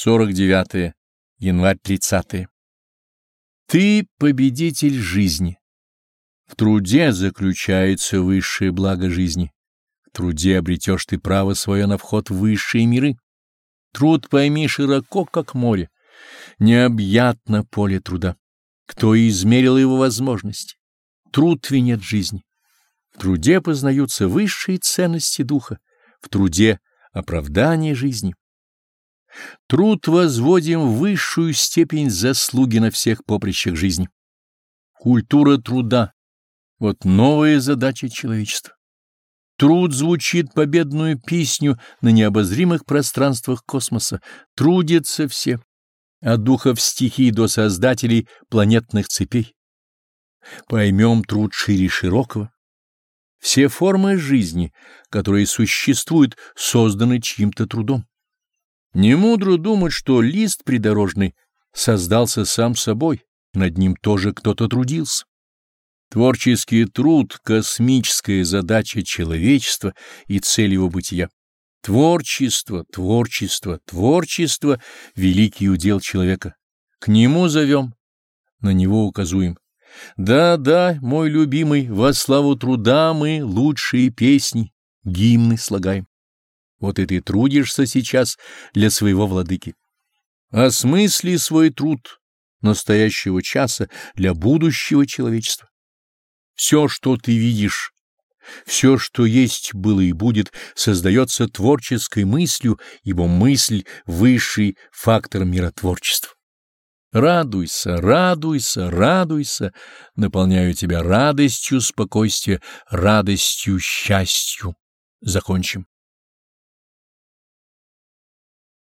49 январь 30 Ты победитель жизни. В труде заключается высшее благо жизни. В труде обретешь ты право свое на вход в высшие миры. Труд пойми широко, как море. Необъятно поле труда. Кто измерил его возможности? Труд венец жизни. В труде познаются высшие ценности духа. В труде оправдание жизни. Труд возводим в высшую степень заслуги на всех поприщах жизни. Культура труда — вот новая задача человечества. Труд звучит победную песню на необозримых пространствах космоса. Трудятся все, от духов стихий до создателей планетных цепей. Поймем труд шире широкого. Все формы жизни, которые существуют, созданы чьим-то трудом. Не мудро думать, что лист придорожный создался сам собой, над ним тоже кто-то трудился. Творческий труд — космическая задача человечества и цель его бытия. Творчество, творчество, творчество — великий удел человека. К нему зовем, на него указуем. Да, да, мой любимый, во славу труда мы лучшие песни, гимны слагаем. Вот и ты трудишься сейчас для своего владыки. Осмысли свой труд настоящего часа для будущего человечества. Все, что ты видишь, все, что есть, было и будет, создается творческой мыслью, ибо мысль — высший фактор миротворчества. Радуйся, радуйся, радуйся, наполняю тебя радостью спокойствия, радостью счастью. Закончим.